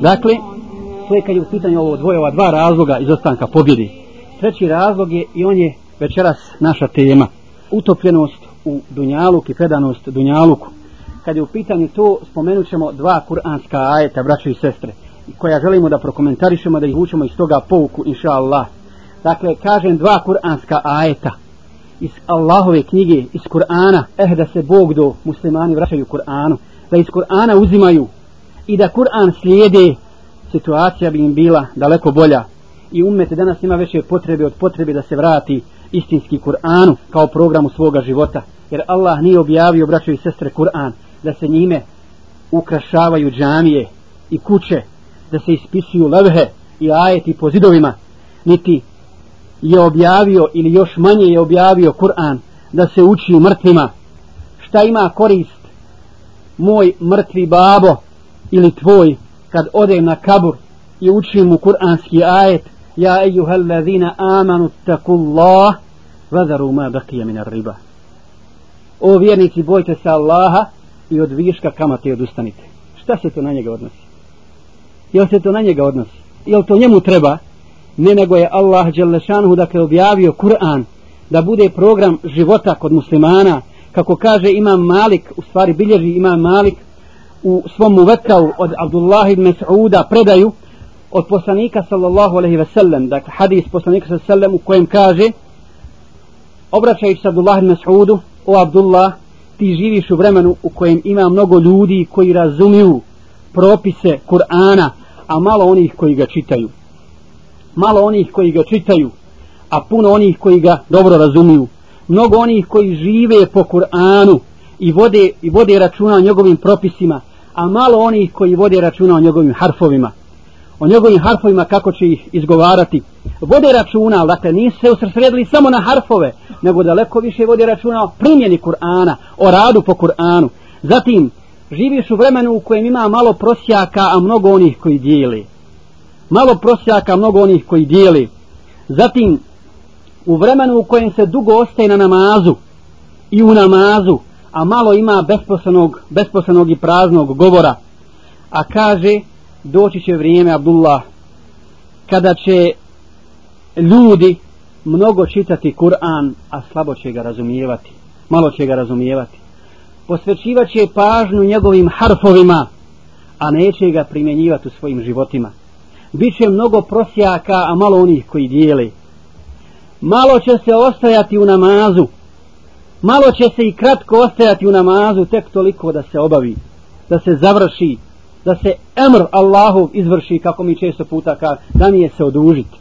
Dakle, to je kad je u pitanju ovo dvoje, ova dva razloga izostanka pobjede. Treći razlog je i on je večeras naša tema. Utopljenost u Dunjaluk i predanost Dunjaluku. Kad je u pitanju to, spomenut ćemo dva kuranska ajeta, braćo i sestre, koja želimo da prokomentarišemo, da ih učemo iz toga pouku, inša Allah. Dakle, kažem dva kuranska ajeta iz Allahove knjige, iz Kur'ana, eh da se Bog do muslimani vraćaju Kur'anu, da iz Kur'ana uzimaju i da Kur'an slijede, situacija bi im bila daleko bolja. I umet danas ima veće potrebe od potrebe da se vrati istinski Kur'anu kao programu svoga života. Jer Allah nije objavio, braćo i sestre, Kur'an da se njime ukrašavaju džamije i kuće, da se ispisuju levhe i ajeti po zidovima, niti je objavio ili još manje je objavio Kur'an da se uči mrtvima. Šta ima korist moj mrtvi babo ili tvoj kad odem na kabur i učim mu kur'anski ajet ja ejuhel ladhina amanu takullah vadaru ma bakije min riba o vjernici bojte se Allaha i od viška kamate odustanite. Šta se to na njega odnosi? Jel se to na njega odnosi? Jel to njemu treba? Ne nego je Allah Đelešanhu dakle objavio Kur'an da bude program života kod muslimana kako kaže imam Malik u stvari bilježi imam Malik u svom muvetkavu od Abdullah ibn Mas'uda predaju od poslanika sallallahu alaihi ve sellem dakle hadis poslanika sallallahu alaihi ve sellem u kojem kaže obraćajući se Abdullah ibn Mas'udu o Abdullah ti živiš u vremenu u kojem ima mnogo ljudi koji razumiju propise Kur'ana a malo onih koji ga čitaju. Malo onih koji ga čitaju a puno onih koji ga dobro razumiju mnogo onih koji žive po Kur'anu i vode, i vode računa o njegovim propisima a malo onih koji vode računa o njegovim harfovima. O njegovim harfovima kako će ih izgovarati. Vode računa, dakle nisu se usredili samo na harfove nego daleko više vode računa o primjeni Kur'ana o radu po Kur'anu. Zatim živiš u vremenu u kojem ima malo prosjaka a mnogo onih koji dijeli. Malo prosjaka mnogo onih koji dijeli. Zatim u vremenu u kojem se dugo ostaje na namazu i u namazu a malo ima besposlenog, besposlenog i praznog govora a kaže doći će vrijeme Abdullah kada će ljudi mnogo čitati Kur'an a slabo će ga razumijevati malo će ga razumijevati. Posvećivat će pažnju njegovim harfovima a neće ga primjenjivati u svojim životima. Biće mnogo prosjaka a malo onih koji dijeli malo će se ostajati u namazu. Malo će se i kratko ostajati u namazu tek toliko da se obavi da se završi da se emr Allahu izvrši kako mi često puta ka da nije se odužiti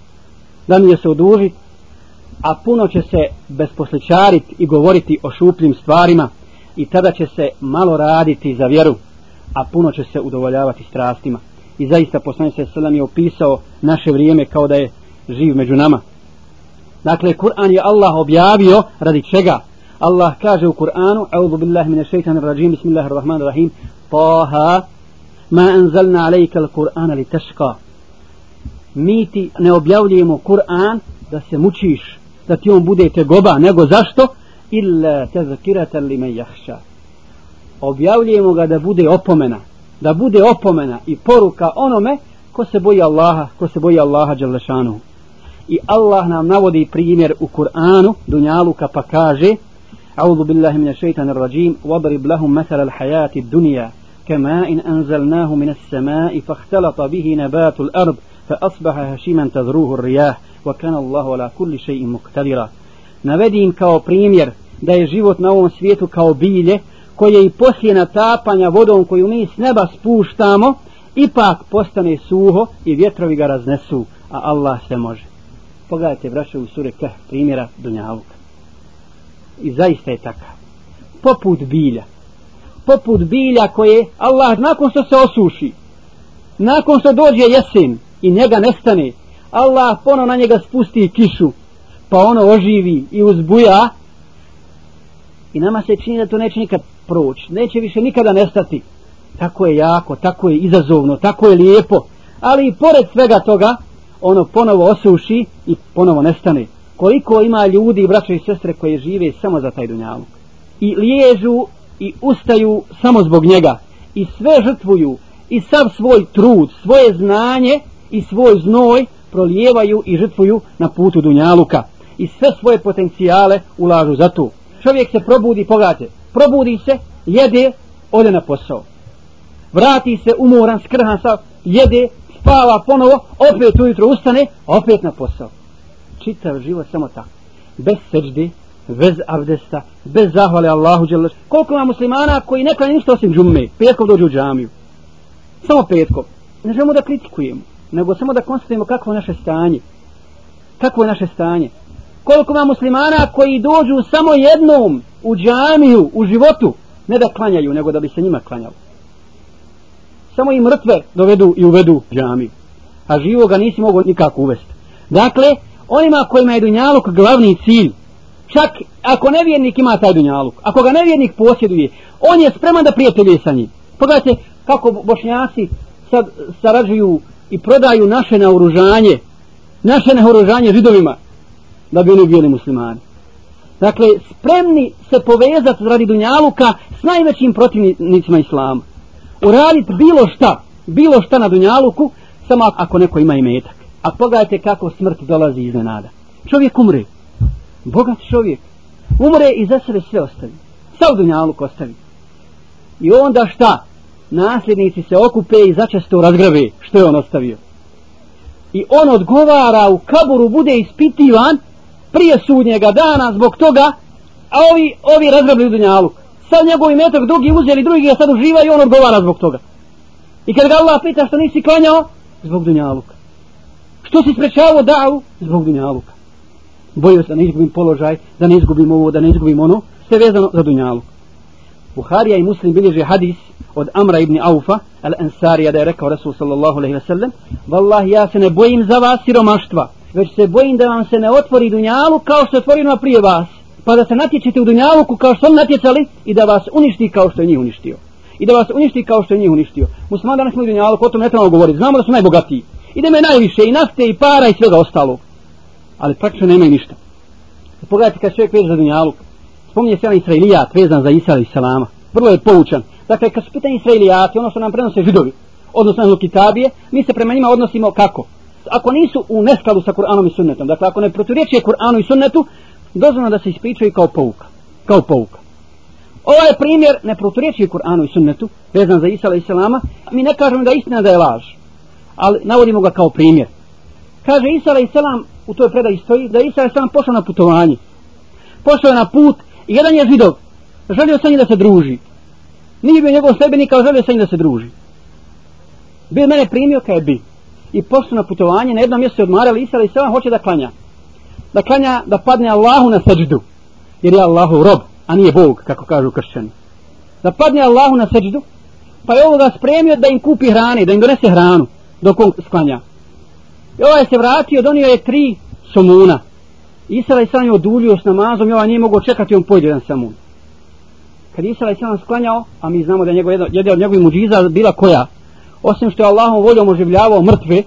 da nije se odužiti a puno će se besposličariti i govoriti o šupljim stvarima i tada će se malo raditi za vjeru a puno će se udovoljavati strastima. I zaista poslanik se selam je opisao naše vrijeme kao da je živ među nama dakle Kur'an je Allah objavio radi čega? Allah kaže u Kur'anu a'udhu billahi minash shaitanir rajim bismillahirrahmanirrahim, taha ma anzalna alayka al-Qur'ana litashqa. Mi ti ne objavljujemo Kur'an da se mučiš da ti on bude tegoba nego zašto? Illa tazkiratan liman yakhsha. Objavljujemo ga da bude opomena da bude opomena i poruka onome ko se boji Allaha, ko se boji Allaha Đalešanu. I Allah nam navodi primjer u Kur'anu, Dunjaluka pa kaže, أعوذ بالله من الشيطان الرجيم واضرب لهم مثل الحياة الدنيا كماء أنزلناه من السماء فاختلط به نبات الأرض فأصبح هشيما تذروه الرياح وكان الله على كل شيء مقتدرا نvedim kao primjer da je život na ovom svijetu kao bilje koje i poslije natapanja vodom koju mi s neba spuštamo, ipak postane suho i vjetrovi ga raznesu, a Allah se može. Pogledajte, braće, u sure Kah, primjera Dunjaluka. I zaista je takav. Poput bilja. Poput bilja koje Allah nakon što se osuši, nakon što dođe jesen i njega nestane, Allah ponovo na njega spusti kišu, pa ono oživi i uzbuja, i nama se čini da to neće nikad proći, neće više nikada nestati. Tako je jako, tako je izazovno, tako je lijepo, ali i pored svega toga, ono ponovo osuši i ponovo nestane. Koliko ima ljudi, braće i sestre, koji žive samo za taj dunjavuk. I liježu i ustaju samo zbog njega. i sve žrtvuju i sav svoj trud, svoje znanje i svoj znoj prolijevaju i žrtvuju na putu Dunjaluka i sve svoje potencijale ulažu za to. Čovjek se probudi, pogledajte, probudi se, jede, ode na posao. Vrati se umoran, skrhan sa, jede, spava ponovo, opet ujutro ustane, opet na posao. Čitav život samo tako. Bez seđde, bez avdesta, bez zahvale Allahu dželle. Koliko ima muslimana koji ne klanja ništa osim džumme, petkom dođu u džamiju. Samo petkom. Ne želimo da kritikujemo, nego samo da konstatujemo kakvo je naše stanje. Kakvo je naše stanje. Koliko ima muslimana koji dođu samo jednom u džamiju, u životu, ne da klanjaju, nego da bi se njima klanjalo. Samo i mrtve dovedu i uvedu džami. A živoga nisi mogu nikako uvesti. Dakle, onima kojima je dunjaluk glavni cilj, čak ako nevjernik ima taj dunjaluk, ako ga nevjernik posjeduje, on je spreman da prijatelje sa njim. Pogledajte kako bošnjaci sad sarađuju i prodaju naše naoružanje, naše naoružanje židovima, da bi oni bili muslimani. Dakle, spremni se povezati radi dunjaluka s najvećim protivnicima islama. Uraditi bilo šta, bilo šta na dunjaluku, samo ako neko ima imetak. A pogledajte kako smrt dolazi iznenada. Čovjek umre, bogat čovjek. Umre i za sebe sve ostavi. Sav dunjaluk ostavi. I onda šta? Nasljednici se okupe i začesto razgrave što je on ostavio. I on odgovara u kaburu bude ispitivan prije sudnjega dana zbog toga a ovi, ovi razgrabili dunjaluk sad njegov imetak drugi uzeli drugi ga sad uživa i on odgovara zbog toga. I kad ga Allah pita što nisi klanjao zbog dunjaluka. Što si sprečavao davu zbog dunjaluka. Bojio se da ne izgubim položaj, da ne izgubim ovo, da ne izgubim ono, sve vezano za dunjalu. Buharija i Muslim bilježe hadis od Amra ibn Aufa, al-Ansarija, da je rekao Rasul sallallahu alaihi wa sallam, Wallahi, ja se ne bojim za vas siromaštva, već se bojim da vam se ne otvori dunjalu kao što je otvoreno prije vas, pa da se natječete u dunjavuku kao što su natjecali i da vas uništi kao što je njih uništio. I da vas uništi kao što je njih uništio. Musliman danas imaju dunjavuku, o tom ne trebamo govoriti, znamo da su najbogatiji. I da imaju najviše i nafte i para i svega ostalog ali praktično nemaju ništa. Pogledajte kad čovjek veže za dunjaluk, spominje se onaj Israilijat vezan za Isa i Salama. Vrlo je poučan. Dakle, kad su pitanje Israilijati, ono što nam prenose židovi, odnosno na Kitabije, mi se prema njima odnosimo kako? Ako nisu u neskladu sa Kur'anom i Sunnetom, dakle, ako ne proturječuje Kur'anu i Sunnetu, dozvoljeno da se ispričaju kao pouka. Kao pouka. Ovaj primjer ne proturječuje Kur'anu i Sunnetu, vezan za Isala i Selama, mi ne kažemo da je istina da je laž, ali navodimo ga kao primjer. Kaže Isala i Selam, u toj predaji stoji da je Isala i Selam pošao na putovanje. Pošao je na put i jedan je židov. Želio sa njim da se druži. Nije bio njegov sebenik, ali želio sa njim da se druži. Bio mene primio kaj bi. I pošao na putovanje, na jednom mjestu odmarali Isala i Selam, hoće da klanja. Da klanja, da padne Allahu na seđdu. Jer je Allahu rob, a nije Bog, kako kažu kršćani. Da padne Allahu na seđdu, pa je ovoga spremio da im kupi hrane, da im donese hranu dok on sklanja. I ovaj se vratio, donio je tri somuna. Isala je sam je odulio s namazom i ovaj nije mogao čekati, on pojde jedan samun. Kad Isala je sam sklanjao, a mi znamo da je njegov, jedan od njegovih muđiza bila koja, osim što je Allahom voljom oživljavao mrtve,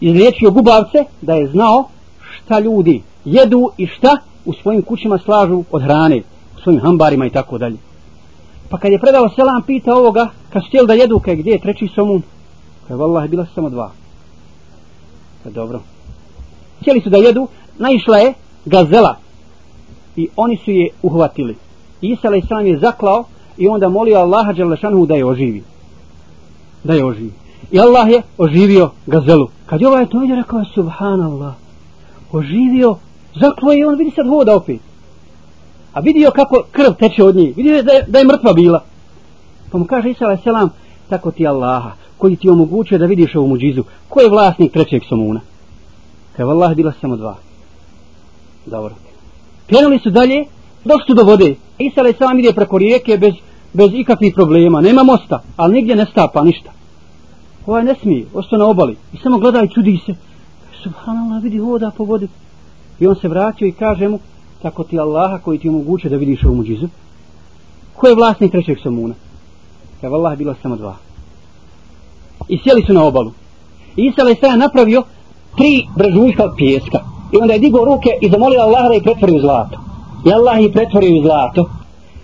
izliječio gubavce, da je znao šta ljudi jedu i šta u svojim kućima slažu od hrane, u svojim hambarima i tako dalje. Pa kad je predao selam, pita ovoga, kad su da jedu, kaj gdje je treći somun? Kaj je vallaha bila samo dva. Pa dobro. Htjeli su da jedu, naišla je gazela i oni su je uhvatili. Isa a.s. je zaklao i onda molio Allaha Đalešanhu da je oživi. Da je oživi. I Allah je oživio gazelu. Kad je ovaj to vidio, rekao je subhanallah. Oživio, Zaklo je on vidi sad voda opet. A vidio kako krv teče od nje. Vidio je da je, da je mrtva bila. Pa mu kaže Isa a.s. tako ti Allaha koji ti omogućuje da vidiš ovu muđizu. Ko je vlasnik trećeg somuna? Kaj vallaha bila samo dva. Dobro. Krenuli su dalje, došli su do vode. Isa selam ide preko rijeke bez, bez ikakvih problema. Nema mosta, ali nigdje ne stapa ništa. Ovaj ne smije, ostao na obali. I samo gleda i čudi se. Subhanallah, vidi voda po vodi. I on se vratio i kaže mu, tako ti Allaha koji ti omoguće da vidiš ovu muđizu. Ko je vlasnik trećeg samuna? Ja vallaha bilo samo dva i sjeli su na obalu. Isa je sada napravio tri brežuljka od pijeska. I onda je digao ruke i zamolio Allaha da ih pretvori u zlato. I Allah ih pretvori u zlato.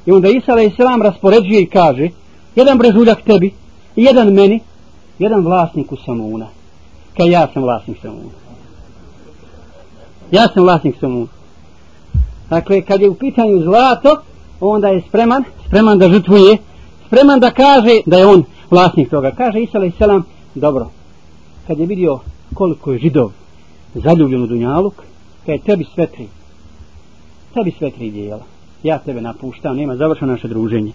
I onda Isa je selam raspoređuje i kaže jedan brežuljak tebi, jedan meni, jedan vlasniku samuna. Kaj ja sam vlasnik samuna. Ja sam vlasnik samuna. Dakle, kad je u pitanju zlato, onda je spreman, spreman da žrtvuje, spreman da kaže da je on vlasnik toga. Kaže Isa alaih selam, dobro, kad je vidio koliko je židov zaljubljen u Dunjaluk, kad je tebi sve tri, tebi sve tri dijela, ja tebe napuštam, nema završeno naše druženje.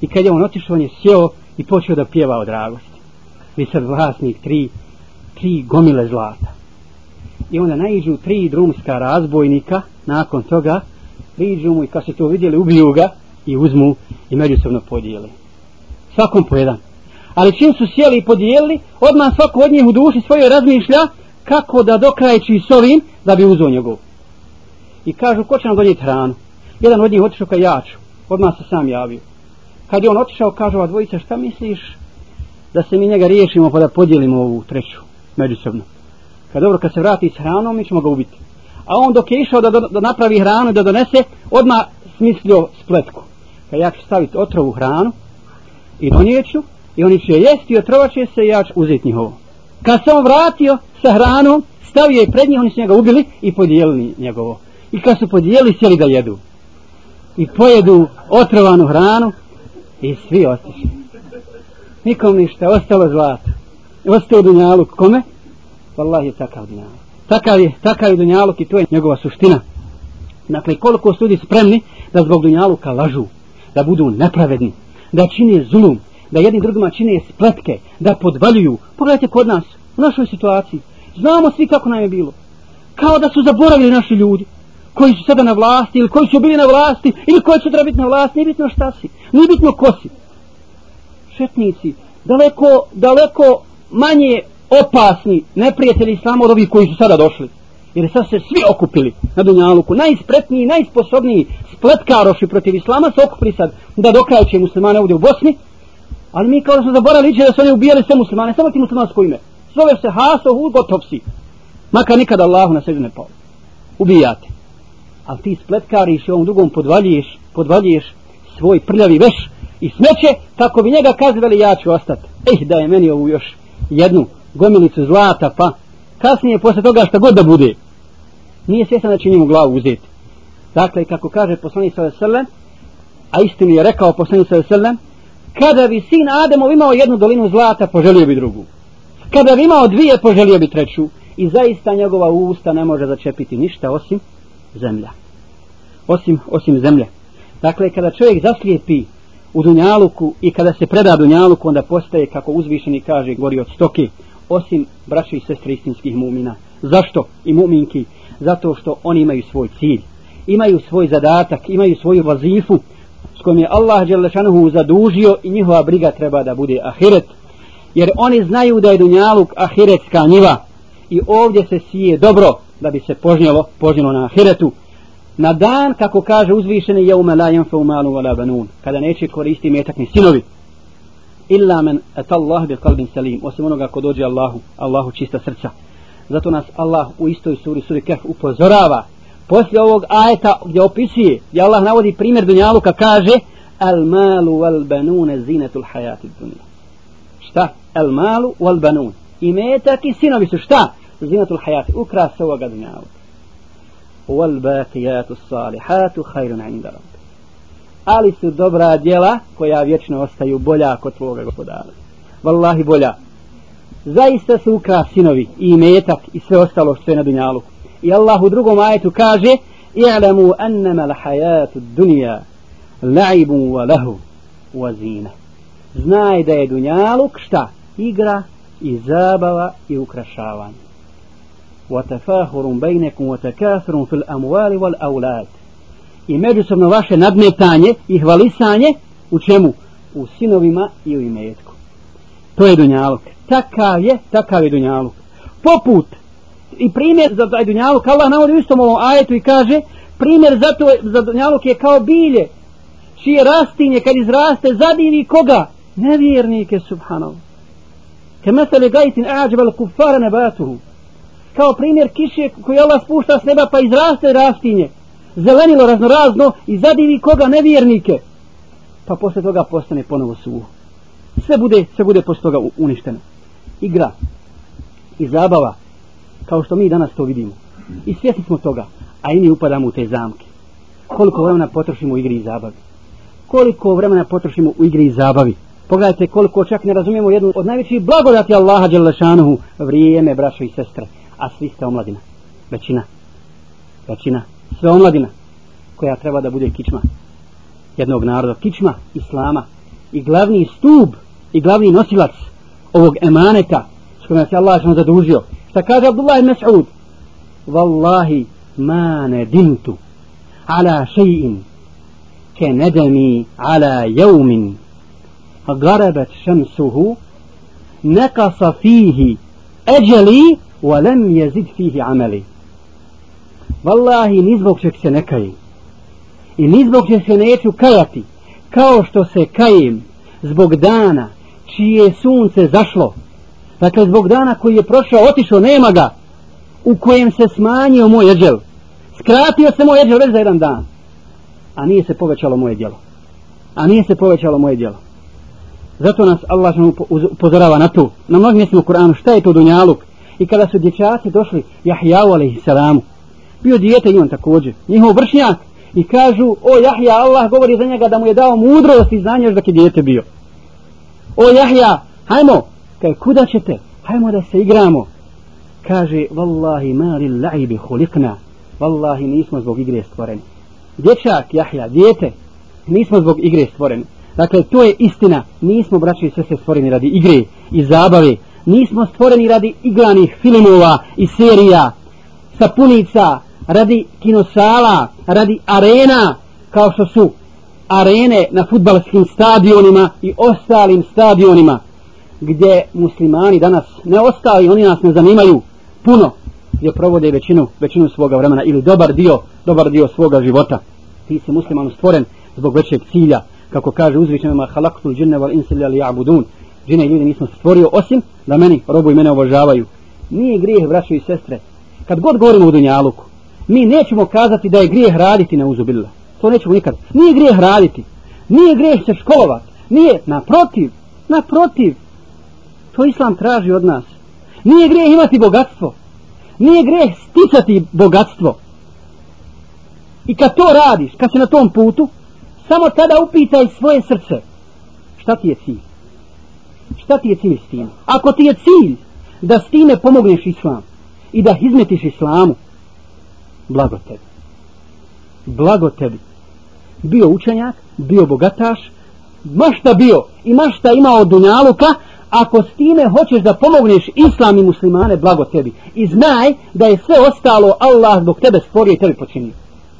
I kad je on otišao, on je sjeo i počeo da pjeva od dragosti. Vi sad vlasnik tri, tri gomile zlata. I onda naiđu tri drumska razbojnika, nakon toga, priđu mu i kad su to vidjeli, ubiju ga i uzmu i međusobno podijeli. Svakom po jedan. Ali čim su sjeli i podijelili, odmah svako od njih u duši svoje razmišlja kako da dokrajeći s ovim da bi uzuo njegov. I kažu, ko će nam donijeti hranu? Jedan od njih otišao ka jaču. Odmah se sam javio. Kad je on otišao, kažu ova dvojica, šta misliš da se mi njega riješimo pa da podijelimo ovu treću međusobno? Kad dobro, kad se vrati s hranom, mi ćemo ga ubiti. A on dok je išao da, do, da napravi hranu da donese, odmah smislio spletku. Kad ja ću staviti otrovu hranu i donijeću, i oni će jesti i otrovaće se i ja ću uzeti njihovo. Kad se on vratio sa hranom, stavio je pred njih, oni su njega ubili i podijelili njegovo. I kad su podijelili, sjeli da jedu. I pojedu otrovanu hranu i svi otišli. Nikom ništa, ostalo zlato. Ostao dunjalu kome? Wallahi je takav dunjaluk. Takav je, takav je dunjaluk i to je njegova suština. Dakle, koliko su ljudi spremni da zbog dunjaluka lažu, da budu nepravedni, da čine zulum, da jedni drugima čine spletke, da podvaljuju. Pogledajte kod nas, u našoj situaciji. Znamo svi kako nam je bilo. Kao da su zaboravili naši ljudi koji su sada na vlasti ili koji su bili na vlasti ili koji su treba biti na vlasti, nije bitno šta si, nije bitno ko si. Šetnici, daleko, daleko manje opasni neprijatelji islama od ovih koji su sada došli. Jer sad se svi okupili na Dunjaluku, najspretniji, najsposobniji spletkaroši protiv islama se okupili sad da dokrajuće muslimane ovdje u Bosni, ali mi kao da smo zaboravili da su oni ubijali sve muslimane, samo ti muslimansko ime. Zove se Haso Hud, gotov si. Makar nikad Allahu na sežu ne pao. Ubijate. Ali ti spletkariš i ovom drugom podvaljuješ, podvaljuješ svoj prljavi veš i smeće, kako bi njega kazivali ja ću ostati. Eh, da je meni ovu još jednu gomilicu zlata, pa kasnije posle toga šta god da bude. Nije svjesan da će njemu glavu uzeti. Dakle, kako kaže poslanik sa alejhi a istinu je rekao poslanik sa alejhi kada bi sin Ademov imao jednu dolinu zlata, poželio bi drugu. Kada bi imao dvije, poželio bi treću. I zaista njegova usta ne može začepiti ništa osim zemlja. Osim, osim zemlje. Dakle, kada čovjek zaslijepi u Dunjaluku i kada se preda Dunjaluku, onda postaje, kako uzvišeni kaže, gori od stoke, osim braća i sestre istinskih mumina. Zašto? I muminki. Zato što oni imaju svoj cilj. Imaju svoj zadatak, imaju svoju vazifu, s kojom je Allah Đelešanuhu zadužio i njihova briga treba da bude ahiret. Jer oni znaju da je dunjaluk ahiretska njiva i ovdje se sije dobro da bi se požnjelo, požnjelo na ahiretu. Na dan, kako kaže uzvišeni, je umelajem fe jenfa umalu vala banun, kada neće koristi metak ni sinovi. Illa men atallah bi kalbin salim, osim onoga ko dođe Allahu, Allahu čista srca. Zato nas Allah u istoj suri, suri Kef, upozorava. Poslije ovog ajeta gdje opisuje gdje Allah navodi primjer Dunjaluka kaže al malu wal banun zinatul hayatid dunya. Šta? Al malu wal banun. I metak i sinovi su šta? Zinatul hayati ukras ovoga Dunjaluka. Wal baqiyatu salihatu khairun inda rabbi ali su dobra djela koja vječno ostaju bolja kod tvoga gospodara Wallahi bolja zaista su ukras sinovi i metak i sve ostalo što je na Dunjaluku I Allah u drugom ajetu kaže I'lamu annama l'hajatu dunja la'ibu wa lahu wa zina. Znaj da je dunjaluk šta? Igra i zabava i ukrašavanje. Wa tafahurun bejnekum wa takafirun fil amuali wal aulad. I međusobno vaše nadmetanje i hvalisanje u čemu? U sinovima i u imetku. To je dunjaluk. Takav je, takav je dunjaluk. Poput i primjer za taj dunjaluk Allah navodi u istom ovom ajetu i kaže primjer za, to, za dunjaluk je kao bilje čije rastinje kad izraste zadivi koga nevjernike subhanallah Kemetele gajtin ađbal kufara nebatuhu kao primjer kiše koju Allah spušta s neba pa izraste rastinje zelenilo raznorazno i zadivi koga nevjernike pa posle toga postane ponovo suho. Sve bude, sve bude posle toga uništeno. Igra i zabava, kao što mi danas to vidimo. I svjesni smo toga, a i mi upadamo u te zamke. Koliko vremena potrošimo u igri i zabavi? Koliko vremena potrošimo u igri i zabavi? Pogledajte koliko čak ne razumijemo jednu od najvećih blagodati Allaha Đelešanuhu vrijeme, braćo i sestre, a svi ste omladina. Većina. Većina Sve omladina koja treba da bude kičma jednog naroda. Kičma Islama i glavni stub i glavni nosilac ovog emaneta s kojim se Allah što zadužio. Šta kaže Abdullah ibn Mas'ud? Wallahi ma nedimtu ala še'in ke nedemi ala jevmin غربت شمسه نقص فيه أجلي ولم يزد فيه عملي Wallahi, ni zbog čeg se ne kajim. I ni zbog čeg se neću kajati. Kao što se kajim zbog dana čije sunce zašlo. Dakle, zbog dana koji je prošao, otišao, nema ga. U kojem se smanjio moj eđel. Skratio se moj eđel već za jedan dan. A nije se povećalo moje djelo. A nije se povećalo moje djelo. Zato nas Allah što upozorava na to. Na mnogim mjestima u Koranu, šta je to dunjaluk? I kada su dječaci došli, Jahjavu alaihi salamu, Bio dijete i on također. Njihov vršnjak. I kažu, o Jahja, Allah govori za njega da mu je dao mudrost i znanje još dok je dijete bio. O Jahja, hajmo. Kaj, kuda ćete? Hajmo da se igramo. Kaže, vallahi mali laibi hulikna. vallahi nismo zbog igre stvoreni. Dječak, Jahja, dijete, nismo zbog igre stvoreni. Dakle, to je istina. Nismo, braći sve se stvoreni radi igre i zabave. Nismo stvoreni radi igranih filmova i serija, sapunica, radi kinosala, radi arena, kao što su arene na futbalskim stadionima i ostalim stadionima, gdje muslimani danas ne ostali, oni nas ne zanimaju puno, gdje provode većinu, većinu svoga vremena ili dobar dio, dobar dio svoga života. Ti si musliman stvoren zbog većeg cilja, kako kaže uzvičenima halaktul džinne wal insilja li ja'budun džine i ljudi nismo stvorio osim da meni robu i mene obožavaju nije grijeh braćo i sestre kad god govorimo o dunjaluku mi nećemo kazati da je grijeh raditi na uzubila to nećemo nikad. Nije grijeh raditi. Nije grijeh se školovati nije naprotiv naprotiv. To islam traži od nas. Nije grijeh imati bogatstvo. Nije grijeh sticati bogatstvo. I kad to radiš kad si na tom putu Samo tada upitaj svoje srce. Šta ti je cilj? Šta ti je cilj s tim? Ako ti je cilj da s time pomogneš islam i da izmetiš islamu, blago tebi. Blago tebi. Bio učenjak, bio bogataš, mašta bio i mašta imao od dunjaluka, ako s time hoćeš da pomogneš islam i muslimane, blago tebi. I znaj da je sve ostalo Allah zbog tebe stvorio i tebi počinio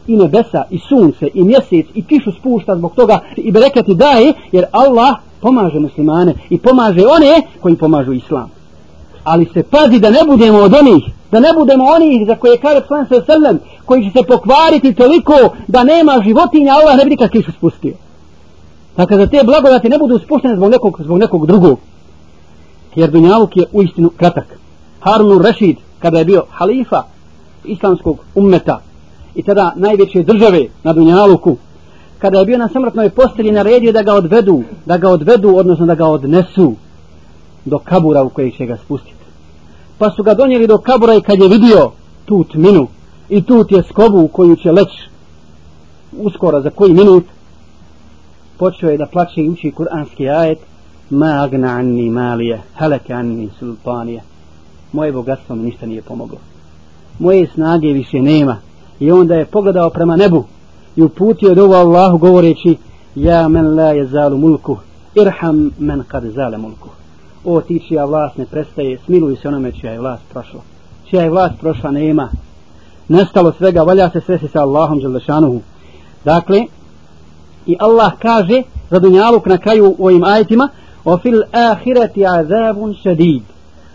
i nebesa i sunce i mjesec i kišu spušta zbog toga i berekati daje jer Allah pomaže muslimane i pomaže one koji pomažu islam ali se pazi da ne budemo od onih da ne budemo oni za koje kare plan sa srlem koji će se pokvariti toliko da nema životinja Allah ne bi nikad kišu spustio. Dakle da te blagodati ne budu spuštene zbog nekog, zbog nekog drugog. Jer Dunjaluk je uistinu kratak. Harun Rashid kada je bio halifa islamskog ummeta i tada najveće države na Dunjaluku, kada je bio na samrtnoj postelji naredio da ga odvedu, da ga odvedu, odnosno da ga odnesu do kabura u kojeg će ga spustiti. Pa su ga donijeli do kabura i kad je vidio tu tminu i tu tjeskobu u koju će leći uskoro za koji minut, počeo je da plaće i uči kuranski ajet ma agna anni malije, halaka anni sultanije. Moje bogatstvo mi ništa nije pomoglo. Moje snage više nema, i onda je pogledao prema nebu i uputio dovu Allahu govoreći ja men la je zalu mulku irham men kad zale mulku o ti čija vlast ne prestaje smiluj se onome čija je vlast prošla čija je vlast prošla nema nestalo svega valja se svesi sa Allahom Đelešanuhu. dakle i Allah kaže za dunjaluk na kraju u ovim ajetima o fil ahireti azabun šedid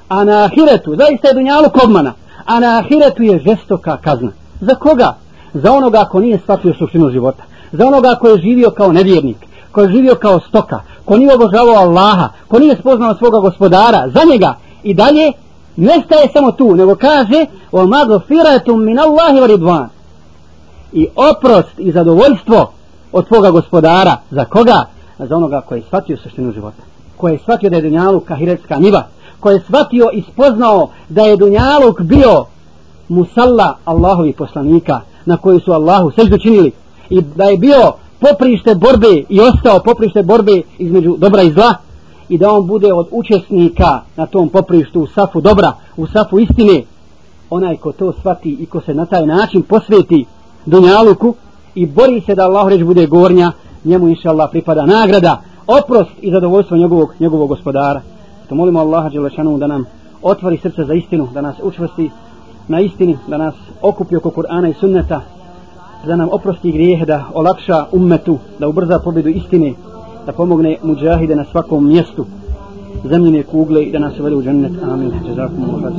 a na ahiretu zaista je dunjaluk obmana a na ahiretu je žestoka kazna Za koga? Za onoga ko nije shvatio suštinu života. Za onoga ko je živio kao nevjernik, ko je živio kao stoka, ko nije obožavao Allaha, ko nije spoznao svoga gospodara, za njega i dalje ne staje samo tu, nego kaže o mago مِنَ min Allahi. I oprost i zadovoljstvo od tvoga gospodara. Za koga? za onoga koji je shvatio suštinu života koji je shvatio da je Dunjaluk kahiretska niva koji je shvatio i spoznao da je Dunjaluk bio musalla Allahovi poslanika na koji su Allahu seždu činili i da je bio poprište borbe i ostao poprište borbe između dobra i zla i da on bude od učesnika na tom poprištu u safu dobra, u safu istine. Onaj ko to shvati i ko se na taj način posveti Dunjaluku i bori se da Allah reč bude gornja njemu inša Allah pripada nagrada oprost i zadovoljstvo njegovog, njegovog gospodara. To molimo Allaha Đelešanu da nam otvori srce za istinu da nas učvrsti na istini da nas okupi oko Kur'ana i sunneta da nam oprosti grijehe da olakša ummetu da ubrza pobjedu istine da pomogne muđahide na svakom mjestu. Zemljine kugle i da nas uvede u džennet. Amin. Jazakum Allah